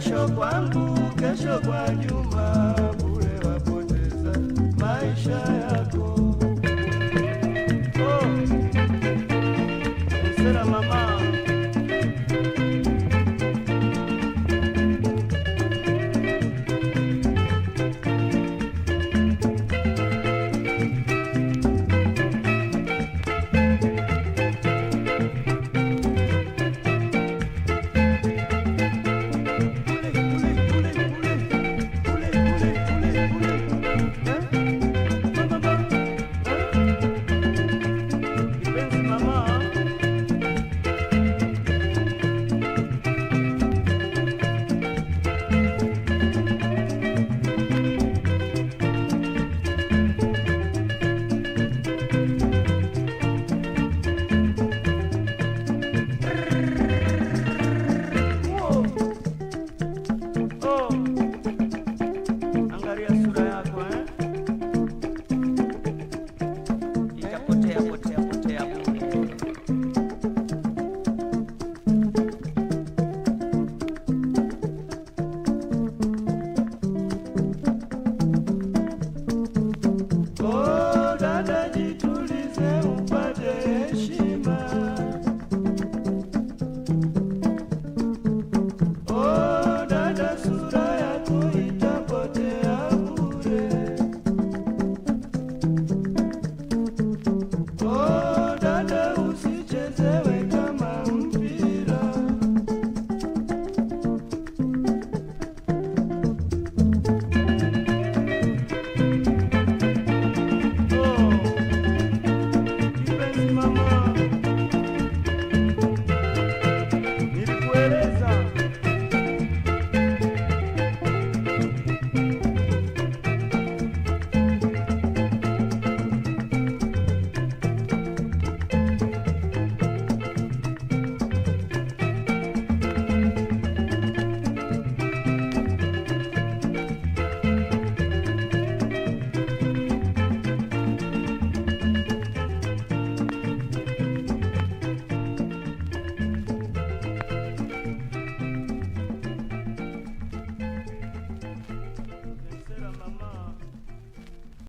kesho kwangu, kesho kwa Juma, bure wapoteza maisha yako. Oh, sera mama Oh.